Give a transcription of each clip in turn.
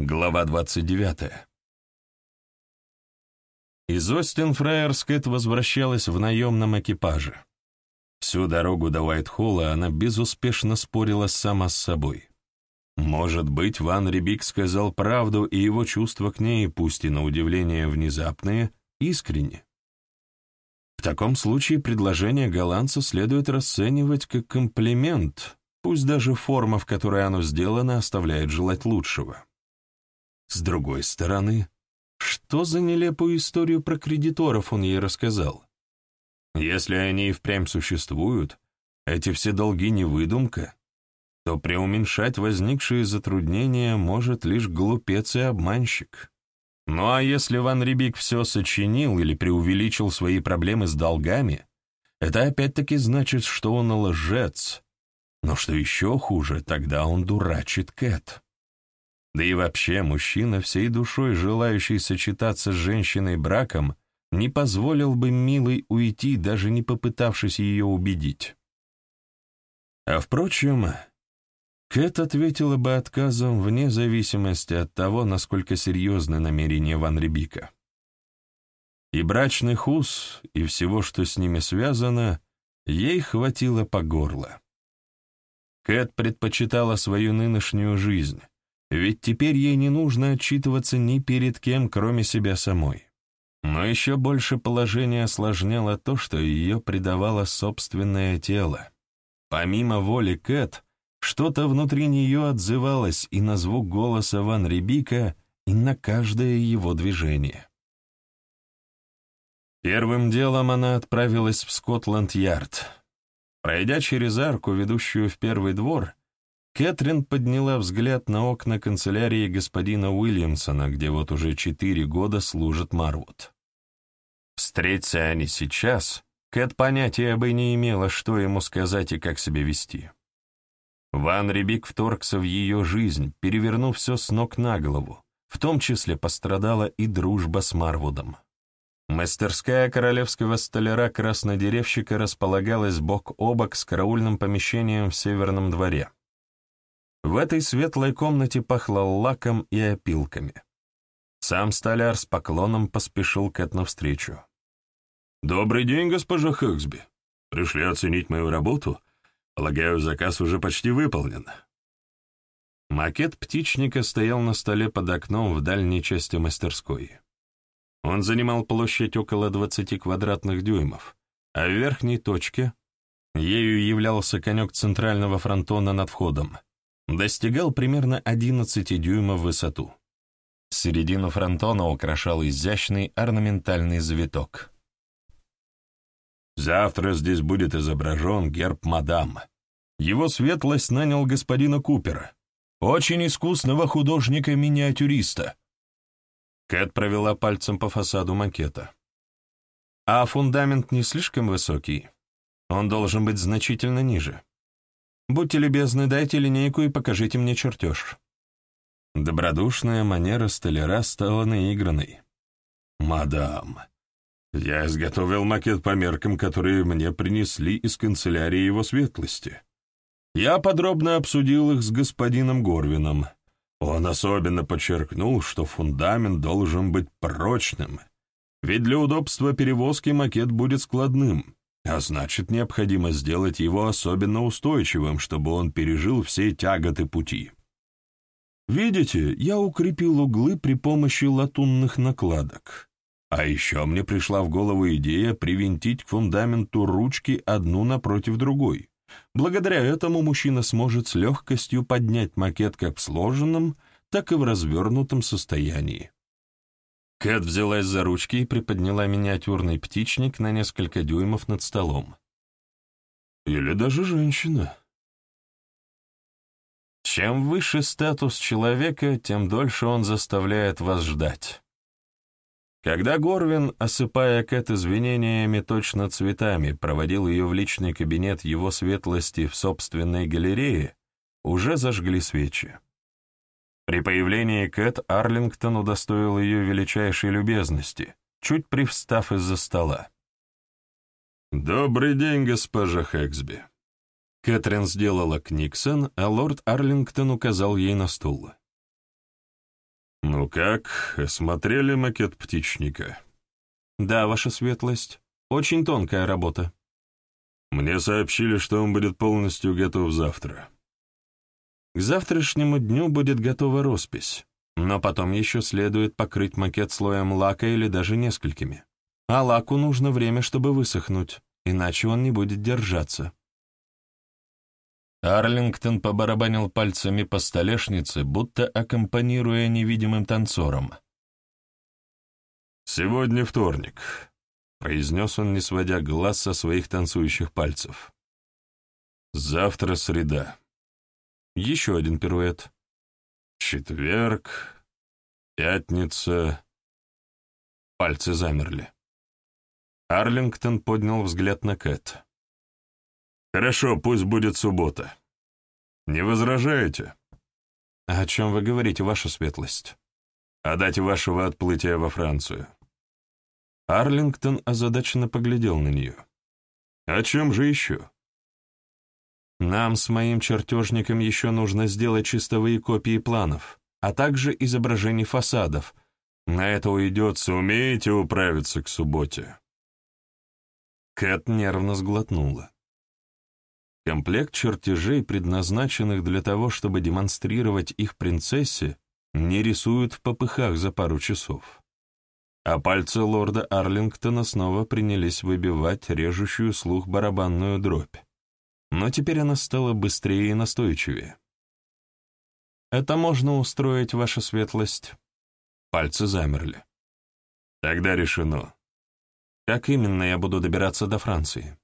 Глава 29. Из Остин-Фраерс Кэт возвращалась в наемном экипаже. Всю дорогу до Уайт-Холла она безуспешно спорила сама с собой. Может быть, Ван Рибик сказал правду, и его чувства к ней, пусть и на удивление внезапные, искренне. В таком случае предложение голландца следует расценивать как комплимент, пусть даже форма, в которой оно сделано, оставляет желать лучшего. С другой стороны, что за нелепую историю про кредиторов он ей рассказал? Если они и впрямь существуют, эти все долги не выдумка, то преуменьшать возникшие затруднения может лишь глупец и обманщик. Ну а если Ван Рибик все сочинил или преувеличил свои проблемы с долгами, это опять-таки значит, что он лжец. Но что еще хуже, тогда он дурачит Кэт. Да и вообще, мужчина, всей душой желающий сочетаться с женщиной браком, не позволил бы милой уйти, даже не попытавшись ее убедить. А впрочем, Кэт ответила бы отказом вне зависимости от того, насколько серьезны намерения Ван Рибика. И брачных уз, и всего, что с ними связано, ей хватило по горло. Кэт предпочитала свою нынешнюю жизнь, ведь теперь ей не нужно отчитываться ни перед кем, кроме себя самой. Но еще больше положение осложняло то, что ее предавало собственное тело. Помимо воли Кэт, что-то внутри нее отзывалось и на звук голоса Ван Рибика, и на каждое его движение. Первым делом она отправилась в Скотланд-Ярд. Пройдя через арку, ведущую в первый двор, Кэтрин подняла взгляд на окна канцелярии господина Уильямсона, где вот уже четыре года служит Марвуд. Встреться они сейчас, Кэт понятия бы не имела, что ему сказать и как себя вести. Ван Рибик вторгся в ее жизнь, перевернув все с ног на голову, в том числе пострадала и дружба с Марвудом. Мастерская королевского столяра краснодеревщика располагалась бок о бок с караульным помещением в северном дворе. В этой светлой комнате пахло лаком и опилками. Сам столяр с поклоном поспешил Кэт навстречу. «Добрый день, госпожа Хэксби. Пришли оценить мою работу? Полагаю, заказ уже почти выполнен». Макет птичника стоял на столе под окном в дальней части мастерской. Он занимал площадь около 20 квадратных дюймов, а в верхней точке ею являлся конек центрального фронтона над входом — достигал примерно 11 дюймов в высоту. Середину фронтона украшал изящный орнаментальный завиток. «Завтра здесь будет изображен герб мадам. Его светлость нанял господина Купера, очень искусного художника-миниатюриста». Кэт провела пальцем по фасаду макета. «А фундамент не слишком высокий? Он должен быть значительно ниже». Будьте любезны, дайте линейку и покажите мне чертеж». Добродушная манера столяра стала наигранной. «Мадам, я изготовил макет по меркам, которые мне принесли из канцелярии его светлости. Я подробно обсудил их с господином Горвином. Он особенно подчеркнул, что фундамент должен быть прочным, ведь для удобства перевозки макет будет складным, а значит, необходимо сделать его особенно устойчивым, чтобы он пережил все тяготы пути. Видите, я укрепил углы при помощи латунных накладок. А еще мне пришла в голову идея привинтить к фундаменту ручки одну напротив другой. Благодаря этому мужчина сможет с легкостью поднять макет как в сложенном, так и в развернутом состоянии. Кэт взялась за ручки и приподняла миниатюрный птичник на несколько дюймов над столом. Или даже женщина. Чем выше статус человека, тем дольше он заставляет вас ждать. Когда Горвин, осыпая Кэт извинениями точно цветами, проводил ее в личный кабинет его светлости в собственной галерее, уже зажгли свечи. При появлении Кэт Арлингтон удостоил ее величайшей любезности, чуть привстав из-за стола. «Добрый день, госпожа Хэксби». Кэтрин сделала книксон, а лорд Арлингтон указал ей на стул. «Ну как, осмотрели макет птичника?» «Да, ваша светлость. Очень тонкая работа». «Мне сообщили, что он будет полностью готов завтра». «К завтрашнему дню будет готова роспись, но потом еще следует покрыть макет слоем лака или даже несколькими. А лаку нужно время, чтобы высохнуть, иначе он не будет держаться». Арлингтон побарабанил пальцами по столешнице, будто аккомпанируя невидимым танцором. «Сегодня вторник», — произнес он, не сводя глаз со своих танцующих пальцев. «Завтра среда. Еще один пируэт. Четверг, пятница...» Пальцы замерли. Арлингтон поднял взгляд на Кэт. Хорошо, пусть будет суббота. Не возражаете? О чем вы говорите, ваша светлость? О дате вашего отплытия во Францию. Арлингтон озадаченно поглядел на нее. О чем же еще? Нам с моим чертежником еще нужно сделать чистовые копии планов, а также изображений фасадов. На это уйдет, сумеете управиться к субботе. Кэт нервно сглотнула. Комплект чертежей, предназначенных для того, чтобы демонстрировать их принцессе, не рисуют в попыхах за пару часов. А пальцы лорда Арлингтона снова принялись выбивать режущую слух барабанную дробь. Но теперь она стала быстрее и настойчивее. «Это можно устроить, ваша светлость». Пальцы замерли. «Тогда решено». «Как именно я буду добираться до Франции?»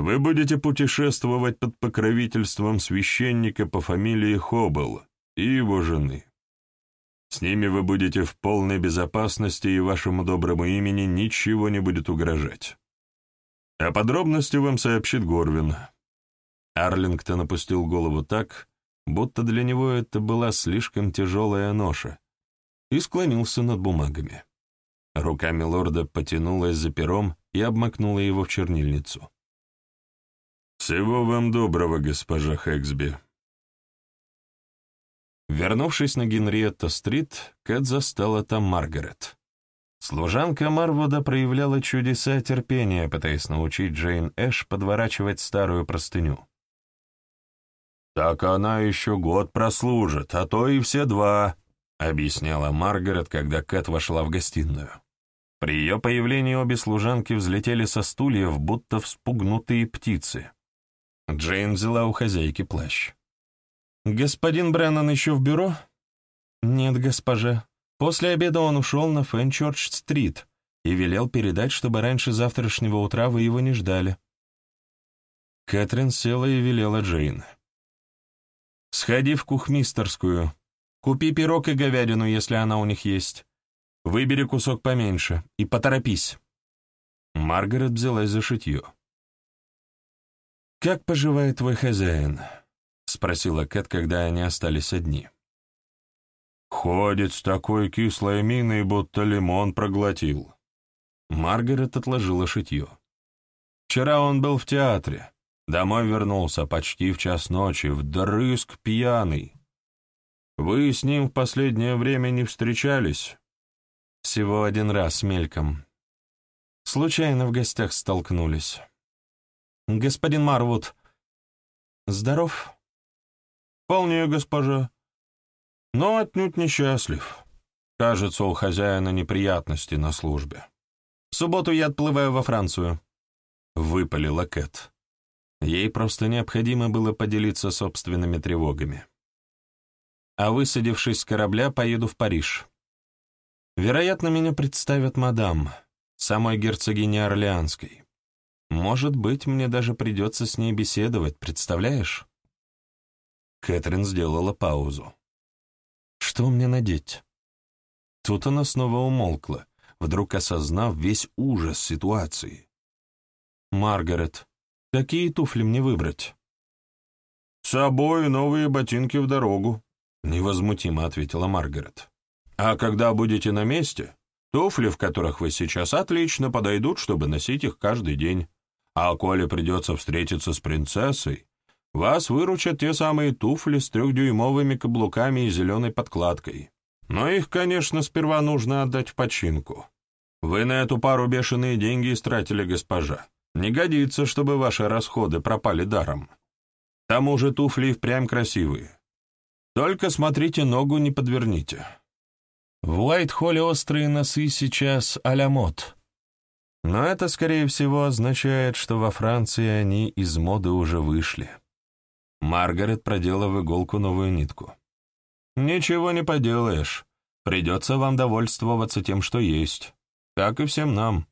Вы будете путешествовать под покровительством священника по фамилии Хоббл и его жены. С ними вы будете в полной безопасности, и вашему доброму имени ничего не будет угрожать. О подробности вам сообщит Горвин. Арлингтон опустил голову так, будто для него это была слишком тяжелая ноша, и склонился над бумагами. Руками лорда потянулась за пером и обмакнула его в чернильницу. «Всего вам доброго, госпожа Хэксби». Вернувшись на Генриетта-стрит, Кэт застала там Маргарет. Служанка Марвуда проявляла чудеса терпения, пытаясь научить Джейн Эш подворачивать старую простыню. «Так она еще год прослужит, а то и все два», — объясняла Маргарет, когда Кэт вошла в гостиную. При ее появлении обе служанки взлетели со стульев, будто вспугнутые птицы. Джейн взяла у хозяйки плащ. «Господин Бреннан еще в бюро?» «Нет, госпожа. После обеда он ушел на Фенчорч-стрит и велел передать, чтобы раньше завтрашнего утра вы его не ждали». Кэтрин села и велела Джейн. «Сходи в кухмистерскую. Купи пирог и говядину, если она у них есть. Выбери кусок поменьше и поторопись». Маргарет взялась за шитье. «Как поживает твой хозяин?» — спросила Кэт, когда они остались одни. «Ходит с такой кислой миной, будто лимон проглотил». Маргарет отложила шитье. «Вчера он был в театре. Домой вернулся почти в час ночи, вдрызг пьяный. Вы с ним в последнее время не встречались?» «Всего один раз мельком. Случайно в гостях столкнулись». «Господин Марвуд, здоров?» «Вполне, госпожа. Но отнюдь несчастлив. Кажется, у хозяина неприятности на службе. В субботу я отплываю во Францию», — выпалила Кэт. Ей просто необходимо было поделиться собственными тревогами. «А высадившись с корабля, поеду в Париж. Вероятно, меня представят мадам, самой герцогине Орлеанской. Может быть, мне даже придется с ней беседовать, представляешь?» Кэтрин сделала паузу. «Что мне надеть?» Тут она снова умолкла, вдруг осознав весь ужас ситуации. «Маргарет, какие туфли мне выбрать?» «С собой новые ботинки в дорогу», — невозмутимо ответила Маргарет. «А когда будете на месте, туфли, в которых вы сейчас, отлично подойдут, чтобы носить их каждый день. А коли придется встретиться с принцессой, вас выручат те самые туфли с трехдюймовыми каблуками и зеленой подкладкой. Но их, конечно, сперва нужно отдать в починку. Вы на эту пару бешеные деньги истратили, госпожа. Не годится, чтобы ваши расходы пропали даром. К тому же туфли впрямь красивые. Только смотрите, ногу не подверните. В Уайт-Холле острые носы сейчас а-ля мод. Но это, скорее всего, означает, что во Франции они из моды уже вышли. Маргарет продела в иголку новую нитку. «Ничего не поделаешь. Придется вам довольствоваться тем, что есть. Как и всем нам.